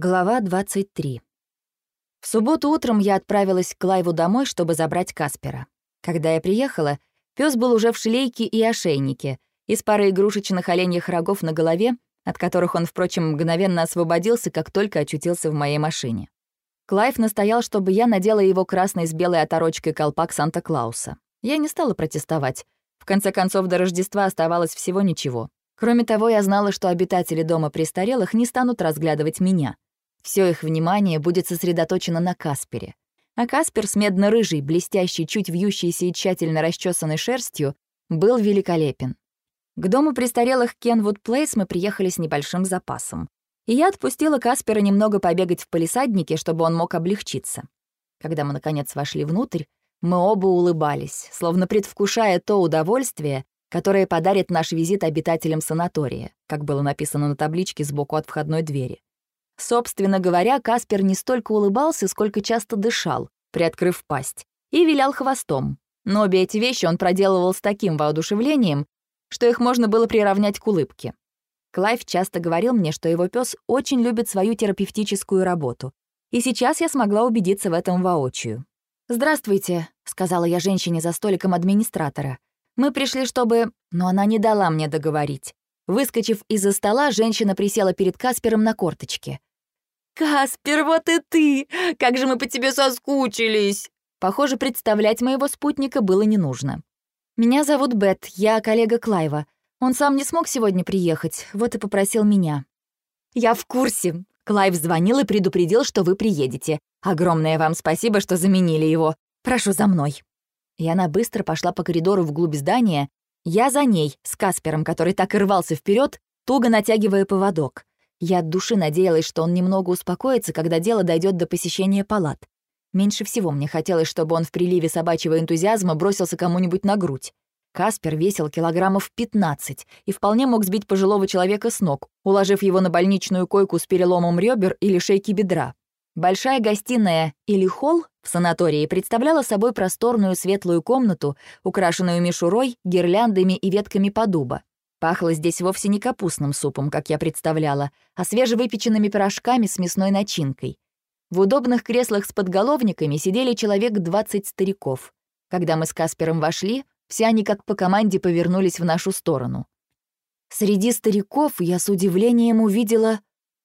Глава 23. В субботу утром я отправилась к Клайву домой, чтобы забрать Каспера. Когда я приехала, пес был уже в шлейке и ошейнике, и с парой игрушечных оленьих рогов на голове, от которых он, впрочем, мгновенно освободился, как только очутился в моей машине. Клайв настоял, чтобы я надела его красный с белой оторочкой колпак Санта-Клауса. Я не стала протестовать. В конце концов, до Рождества оставалось всего ничего. Кроме того, я знала, что обитатели дома престарелых не станут разглядывать меня. Все их внимание будет сосредоточено на Каспере. А Каспер с медно-рыжей, блестящей, чуть вьющейся и тщательно расчесанной шерстью был великолепен. К дому престарелых Кенвуд Плейс мы приехали с небольшим запасом. И я отпустила Каспера немного побегать в палисаднике, чтобы он мог облегчиться. Когда мы, наконец, вошли внутрь, мы оба улыбались, словно предвкушая то удовольствие, которые подарит наш визит обитателям санатория, как было написано на табличке сбоку от входной двери. Собственно говоря, Каспер не столько улыбался, сколько часто дышал, приоткрыв пасть, и вилял хвостом. Но обе эти вещи он проделывал с таким воодушевлением, что их можно было приравнять к улыбке. Клайв часто говорил мне, что его пес очень любит свою терапевтическую работу. И сейчас я смогла убедиться в этом воочию. «Здравствуйте», — сказала я женщине за столиком администратора. Мы пришли, чтобы... Но она не дала мне договорить. Выскочив из-за стола, женщина присела перед Каспером на корточки. «Каспер, вот и ты! Как же мы по тебе соскучились!» Похоже, представлять моего спутника было не нужно. «Меня зовут Бет, я коллега Клайва. Он сам не смог сегодня приехать, вот и попросил меня». «Я в курсе. Клайв звонил и предупредил, что вы приедете. Огромное вам спасибо, что заменили его. Прошу за мной» и она быстро пошла по коридору вглубь здания, я за ней, с Каспером, который так и рвался вперед, туго натягивая поводок. Я от души надеялась, что он немного успокоится, когда дело дойдет до посещения палат. Меньше всего мне хотелось, чтобы он в приливе собачьего энтузиазма бросился кому-нибудь на грудь. Каспер весил килограммов 15 и вполне мог сбить пожилого человека с ног, уложив его на больничную койку с переломом ребер или шейки бедра. Большая гостиная или холл в санатории представляла собой просторную светлую комнату, украшенную мишурой, гирляндами и ветками подуба. Пахло здесь вовсе не капустным супом, как я представляла, а свежевыпеченными пирожками с мясной начинкой. В удобных креслах с подголовниками сидели человек 20 стариков. Когда мы с Каспером вошли, все они как по команде повернулись в нашу сторону. Среди стариков я с удивлением увидела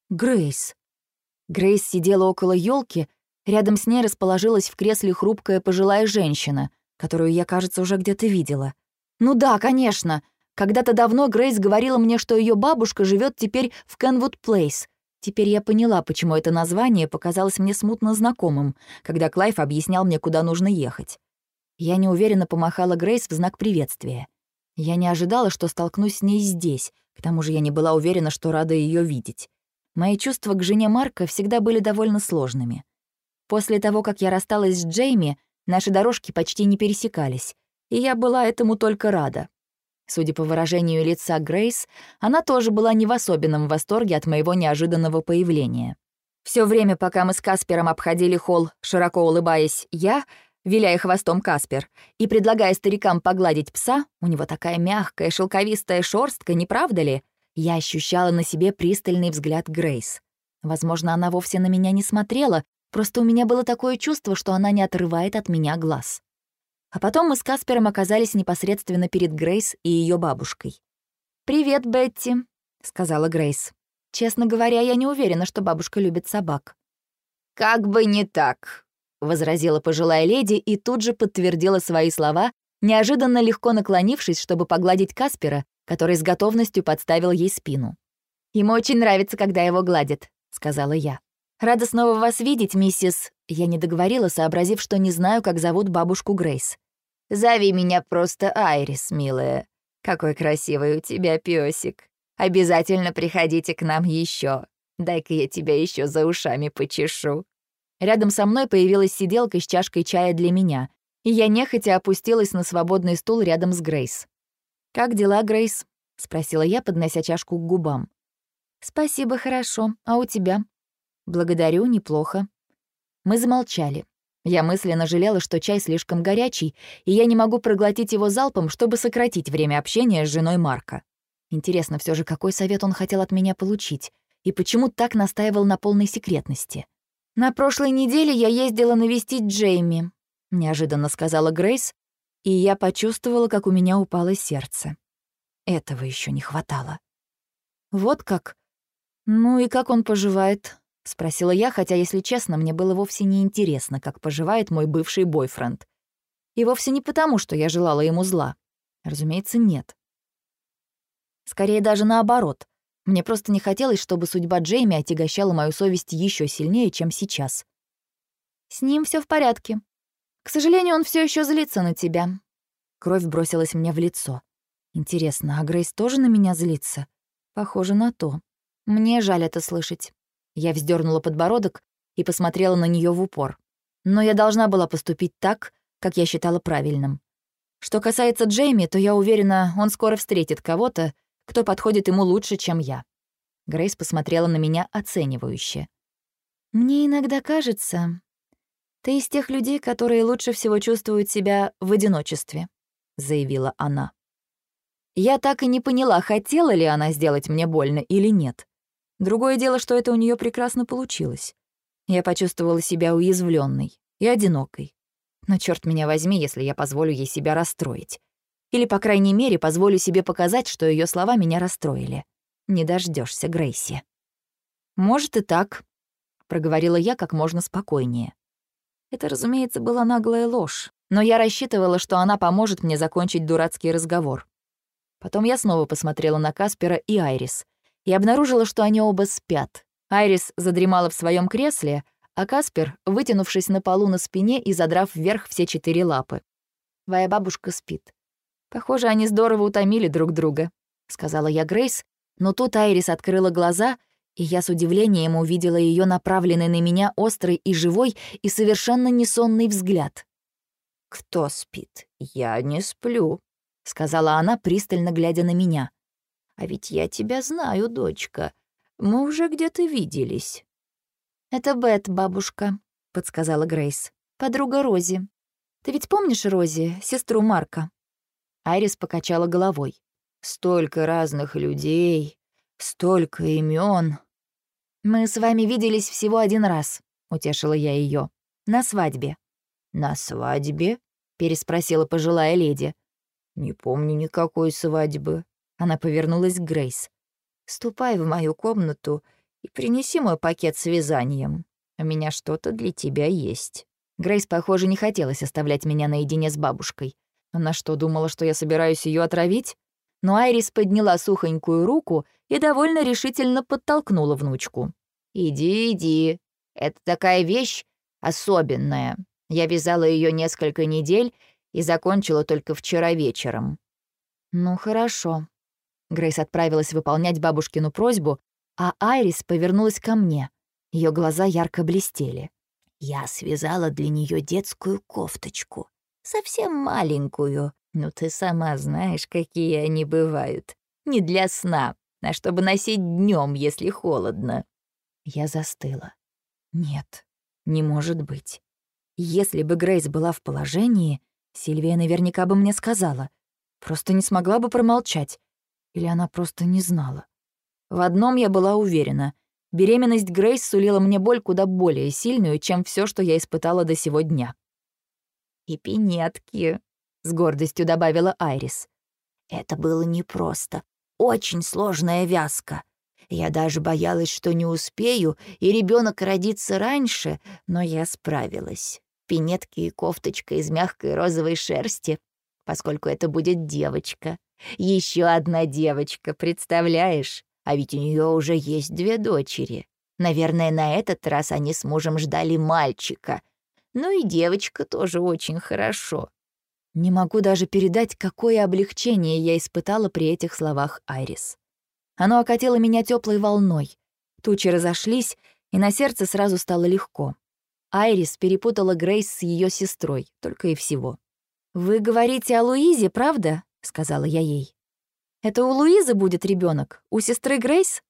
Грейс. Грейс сидела около елки, рядом с ней расположилась в кресле хрупкая пожилая женщина, которую я, кажется, уже где-то видела. Ну да, конечно. Когда-то давно Грейс говорила мне, что ее бабушка живет теперь в Кенвуд Плейс. Теперь я поняла, почему это название показалось мне смутно знакомым, когда Клайв объяснял мне, куда нужно ехать. Я неуверенно помахала Грейс в знак приветствия. Я не ожидала, что столкнусь с ней здесь, к тому же я не была уверена, что рада ее видеть. Мои чувства к жене Марка всегда были довольно сложными. После того, как я рассталась с Джейми, наши дорожки почти не пересекались, и я была этому только рада. Судя по выражению лица Грейс, она тоже была не в особенном восторге от моего неожиданного появления. Все время, пока мы с Каспером обходили холл, широко улыбаясь, я, виляя хвостом Каспер, и предлагая старикам погладить пса, у него такая мягкая, шелковистая шорстка, не правда ли? Я ощущала на себе пристальный взгляд Грейс. Возможно, она вовсе на меня не смотрела, просто у меня было такое чувство, что она не отрывает от меня глаз. А потом мы с Каспером оказались непосредственно перед Грейс и ее бабушкой. «Привет, Бетти», — сказала Грейс. «Честно говоря, я не уверена, что бабушка любит собак». «Как бы не так», — возразила пожилая леди и тут же подтвердила свои слова, неожиданно легко наклонившись, чтобы погладить Каспера, который с готовностью подставил ей спину. «Ему очень нравится, когда его гладят», — сказала я. «Рада снова вас видеть, миссис...» Я не договорила, сообразив, что не знаю, как зовут бабушку Грейс. «Зови меня просто Айрис, милая. Какой красивый у тебя песик. Обязательно приходите к нам еще. Дай-ка я тебя еще за ушами почешу». Рядом со мной появилась сиделка с чашкой чая для меня, и я нехотя опустилась на свободный стул рядом с Грейс. «Как дела, Грейс?» — спросила я, поднося чашку к губам. «Спасибо, хорошо. А у тебя?» «Благодарю, неплохо». Мы замолчали. Я мысленно жалела, что чай слишком горячий, и я не могу проглотить его залпом, чтобы сократить время общения с женой Марка. Интересно все же, какой совет он хотел от меня получить. и почему так настаивал на полной секретности. «На прошлой неделе я ездила навестить Джейми», — неожиданно сказала Грейс, и я почувствовала, как у меня упало сердце. Этого еще не хватало. «Вот как? Ну и как он поживает?» — спросила я, хотя, если честно, мне было вовсе не интересно, как поживает мой бывший бойфренд. И вовсе не потому, что я желала ему зла. Разумеется, нет. Скорее даже наоборот. Мне просто не хотелось, чтобы судьба Джейми отягощала мою совесть еще сильнее, чем сейчас. С ним все в порядке. К сожалению, он все еще злится на тебя. Кровь бросилась мне в лицо. Интересно, а Грейс тоже на меня злится? Похоже на то. Мне жаль это слышать. Я вздернула подбородок и посмотрела на нее в упор. Но я должна была поступить так, как я считала правильным. Что касается Джейми, то я уверена, он скоро встретит кого-то, кто подходит ему лучше, чем я. Грейс посмотрела на меня оценивающе. «Мне иногда кажется, ты из тех людей, которые лучше всего чувствуют себя в одиночестве», — заявила она. Я так и не поняла, хотела ли она сделать мне больно или нет. Другое дело, что это у нее прекрасно получилось. Я почувствовала себя уязвленной и одинокой. Но черт меня возьми, если я позволю ей себя расстроить. Или, по крайней мере, позволю себе показать, что ее слова меня расстроили. Не дождешься, Грейси. «Может и так», — проговорила я как можно спокойнее. Это, разумеется, была наглая ложь, но я рассчитывала, что она поможет мне закончить дурацкий разговор. Потом я снова посмотрела на Каспера и Айрис и обнаружила, что они оба спят. Айрис задремала в своем кресле, а Каспер, вытянувшись на полу на спине и задрав вверх все четыре лапы. Твоя бабушка спит. Похоже, они здорово утомили друг друга, сказала я Грейс, но тут Айрис открыла глаза, и я с удивлением увидела ее направленный на меня острый и живой и совершенно несонный взгляд. «Кто спит? Я не сплю», — сказала она, пристально глядя на меня. «А ведь я тебя знаю, дочка. Мы уже где-то виделись». «Это Бет, бабушка», — подсказала Грейс. «Подруга Рози. Ты ведь помнишь Рози, сестру Марка?» Айрис покачала головой. «Столько разных людей, столько имен. «Мы с вами виделись всего один раз», — утешила я ее. «На свадьбе». «На свадьбе?» — переспросила пожилая леди. «Не помню никакой свадьбы». Она повернулась к Грейс. «Ступай в мою комнату и принеси мой пакет с вязанием. У меня что-то для тебя есть». Грейс, похоже, не хотелось оставлять меня наедине с бабушкой. Она что, думала, что я собираюсь ее отравить? Но Айрис подняла сухонькую руку и довольно решительно подтолкнула внучку. «Иди, иди. Это такая вещь особенная. Я вязала ее несколько недель и закончила только вчера вечером». «Ну, хорошо». Грейс отправилась выполнять бабушкину просьбу, а Айрис повернулась ко мне. Ее глаза ярко блестели. «Я связала для нее детскую кофточку совсем маленькую. Ну, ты сама знаешь, какие они бывают. Не для сна, а чтобы носить днем, если холодно». Я застыла. Нет, не может быть. Если бы Грейс была в положении, Сильвия наверняка бы мне сказала. Просто не смогла бы промолчать. Или она просто не знала. В одном я была уверена. Беременность Грейс сулила мне боль куда более сильную, чем все, что я испытала до сего дня и пинетки», — с гордостью добавила Айрис. «Это было непросто. Очень сложная вязка. Я даже боялась, что не успею, и ребенок родится раньше, но я справилась. Пинетки и кофточка из мягкой розовой шерсти, поскольку это будет девочка. Еще одна девочка, представляешь? А ведь у нее уже есть две дочери. Наверное, на этот раз они с мужем ждали мальчика — ну и девочка тоже очень хорошо. Не могу даже передать, какое облегчение я испытала при этих словах Айрис. Оно окатило меня теплой волной. Тучи разошлись, и на сердце сразу стало легко. Айрис перепутала Грейс с ее сестрой, только и всего. «Вы говорите о Луизе, правда?» — сказала я ей. «Это у Луизы будет ребенок, у сестры Грейс?»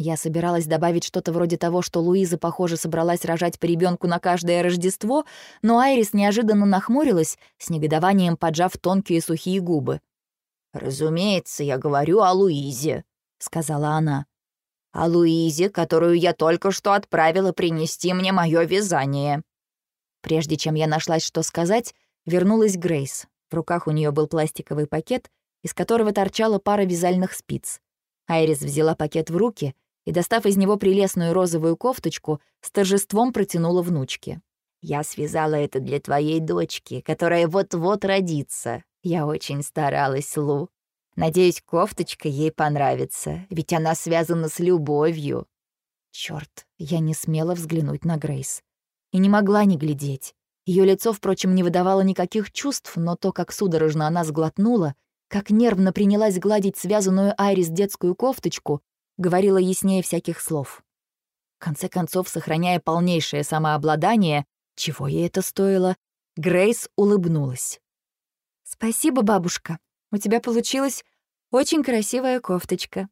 Я собиралась добавить что-то вроде того, что Луиза, похоже, собралась рожать по ребенку на каждое Рождество, но Айрис неожиданно нахмурилась, с негодованием поджав тонкие сухие губы. «Разумеется, я говорю о Луизе», — сказала она. а Луизе, которую я только что отправила принести мне мое вязание». Прежде чем я нашлась, что сказать, вернулась Грейс. В руках у нее был пластиковый пакет, из которого торчала пара вязальных спиц. Айрис взяла пакет в руки и, достав из него прелестную розовую кофточку, с торжеством протянула внучке. «Я связала это для твоей дочки, которая вот-вот родится. Я очень старалась, Лу. Надеюсь, кофточка ей понравится, ведь она связана с любовью». Черт, я не смела взглянуть на Грейс. И не могла не глядеть. Ее лицо, впрочем, не выдавало никаких чувств, но то, как судорожно она сглотнула, как нервно принялась гладить связанную Айрис детскую кофточку, говорила яснее всяких слов. В конце концов, сохраняя полнейшее самообладание, чего ей это стоило, Грейс улыбнулась. «Спасибо, бабушка. У тебя получилась очень красивая кофточка».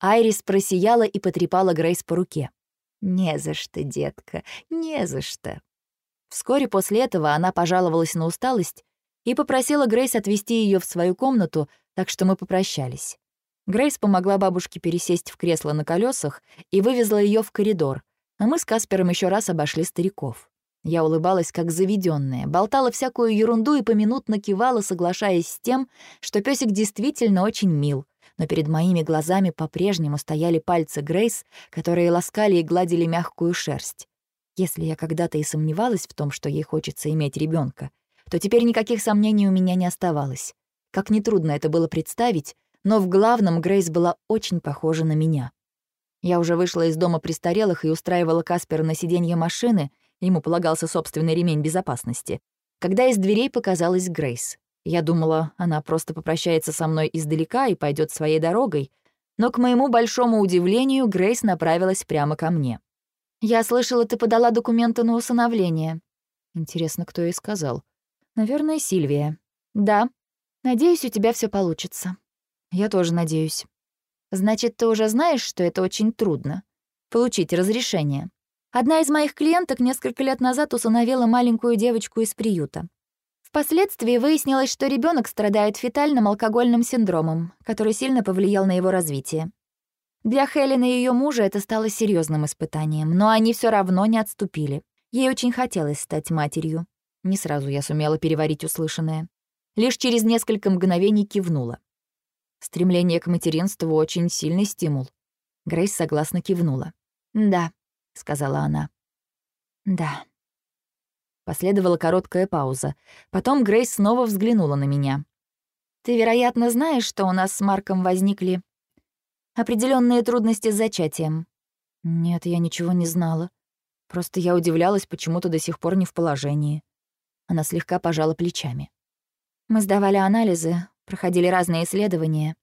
Айрис просияла и потрепала Грейс по руке. «Не за что, детка, не за что». Вскоре после этого она пожаловалась на усталость и попросила Грейс отвезти ее в свою комнату, так что мы попрощались. Грейс помогла бабушке пересесть в кресло на колесах и вывезла ее в коридор, а мы с Каспером еще раз обошли стариков. Я улыбалась как заведенная, болтала всякую ерунду и поминутно кивала, соглашаясь с тем, что песик действительно очень мил. Но перед моими глазами по-прежнему стояли пальцы Грейс, которые ласкали и гладили мягкую шерсть. Если я когда-то и сомневалась в том, что ей хочется иметь ребенка, то теперь никаких сомнений у меня не оставалось. Как нетрудно это было представить, но в главном Грейс была очень похожа на меня. Я уже вышла из дома престарелых и устраивала Каспера на сиденье машины, ему полагался собственный ремень безопасности, когда из дверей показалась Грейс. Я думала, она просто попрощается со мной издалека и пойдет своей дорогой, но, к моему большому удивлению, Грейс направилась прямо ко мне. «Я слышала, ты подала документы на усыновление». Интересно, кто ей сказал. Наверное, Сильвия. Да. Надеюсь, у тебя все получится. Я тоже надеюсь. Значит, ты уже знаешь, что это очень трудно — получить разрешение. Одна из моих клиенток несколько лет назад усыновила маленькую девочку из приюта. Впоследствии выяснилось, что ребенок страдает фетальным алкогольным синдромом, который сильно повлиял на его развитие. Для Хелен и ее мужа это стало серьезным испытанием, но они все равно не отступили. Ей очень хотелось стать матерью. Не сразу я сумела переварить услышанное. Лишь через несколько мгновений кивнула. Стремление к материнству — очень сильный стимул. Грейс согласно кивнула. «Да», — сказала она. «Да». Последовала короткая пауза. Потом Грейс снова взглянула на меня. «Ты, вероятно, знаешь, что у нас с Марком возникли определенные трудности с зачатием?» «Нет, я ничего не знала. Просто я удивлялась, почему то до сих пор не в положении». Она слегка пожала плечами. Мы сдавали анализы, проходили разные исследования.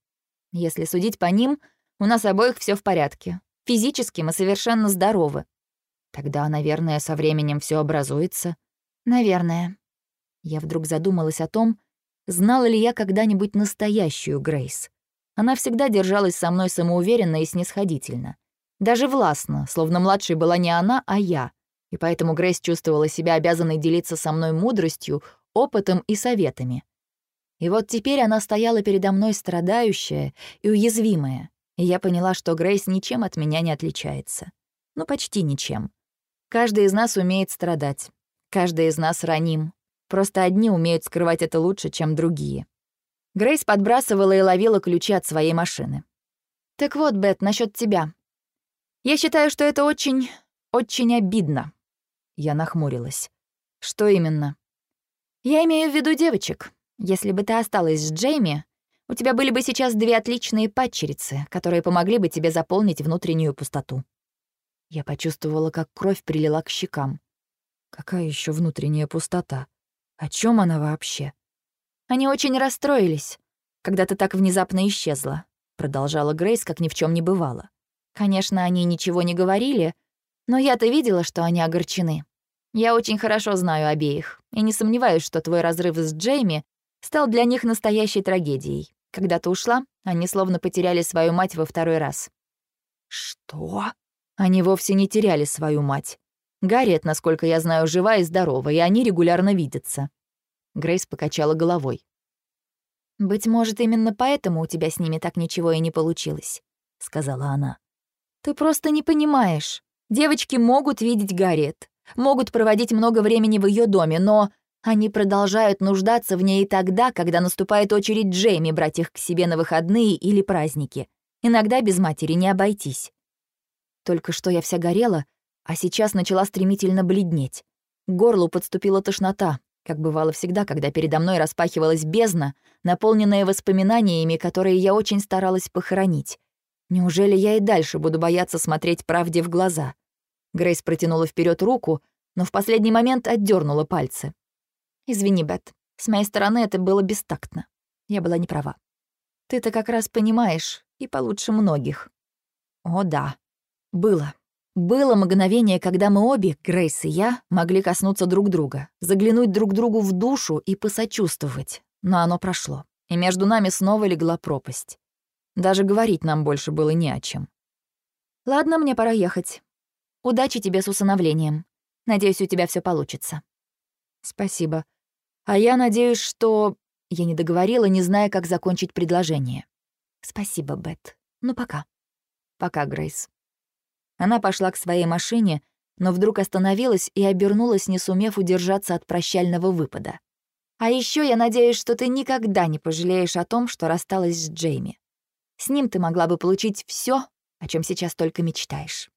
Если судить по ним, у нас обоих все в порядке. Физически мы совершенно здоровы. Тогда, наверное, со временем все образуется. Наверное. Я вдруг задумалась о том, знала ли я когда-нибудь настоящую Грейс. Она всегда держалась со мной самоуверенно и снисходительно. Даже властно, словно младшей была не она, а я — и поэтому Грейс чувствовала себя обязанной делиться со мной мудростью, опытом и советами. И вот теперь она стояла передо мной страдающая и уязвимая, и я поняла, что Грейс ничем от меня не отличается. Ну, почти ничем. Каждый из нас умеет страдать. Каждый из нас раним. Просто одни умеют скрывать это лучше, чем другие. Грейс подбрасывала и ловила ключи от своей машины. «Так вот, Бет, насчет тебя. Я считаю, что это очень, очень обидно. Я нахмурилась. «Что именно?» «Я имею в виду девочек. Если бы ты осталась с Джейми, у тебя были бы сейчас две отличные падчерицы, которые помогли бы тебе заполнить внутреннюю пустоту». Я почувствовала, как кровь прилила к щекам. Какая еще внутренняя пустота? О чем она вообще? Они очень расстроились, когда ты так внезапно исчезла, продолжала Грейс, как ни в чем не бывало. Конечно, они ничего не говорили, но я-то видела, что они огорчены. Я очень хорошо знаю обеих, и не сомневаюсь, что твой разрыв с Джейми стал для них настоящей трагедией. Когда ты ушла, они словно потеряли свою мать во второй раз. Что? Они вовсе не теряли свою мать. Гарриет, насколько я знаю, жива и здорова, и они регулярно видятся. Грейс покачала головой. «Быть может, именно поэтому у тебя с ними так ничего и не получилось», — сказала она. Ты просто не понимаешь. Девочки могут видеть Гарриет, могут проводить много времени в ее доме, но они продолжают нуждаться в ней тогда, когда наступает очередь Джейми брать их к себе на выходные или праздники. Иногда без матери не обойтись. Только что я вся горела, а сейчас начала стремительно бледнеть. К горлу подступила тошнота, как бывало всегда, когда передо мной распахивалась бездна, наполненная воспоминаниями, которые я очень старалась похоронить. Неужели я и дальше буду бояться смотреть правде в глаза? Грейс протянула вперед руку, но в последний момент отдернула пальцы. «Извини, Бет, с моей стороны это было бестактно. Я была не права. Ты-то как раз понимаешь, и получше многих». «О, да. Было. Было мгновение, когда мы обе, Грейс и я, могли коснуться друг друга, заглянуть друг другу в душу и посочувствовать. Но оно прошло, и между нами снова легла пропасть. Даже говорить нам больше было не о чем. «Ладно, мне пора ехать. Удачи тебе с усыновлением. Надеюсь, у тебя все получится». «Спасибо. А я надеюсь, что...» Я не договорила, не зная, как закончить предложение. «Спасибо, Бет. Ну, пока». «Пока, Грейс». Она пошла к своей машине, но вдруг остановилась и обернулась, не сумев удержаться от прощального выпада. «А еще я надеюсь, что ты никогда не пожалеешь о том, что рассталась с Джейми. С ним ты могла бы получить все, о чем сейчас только мечтаешь».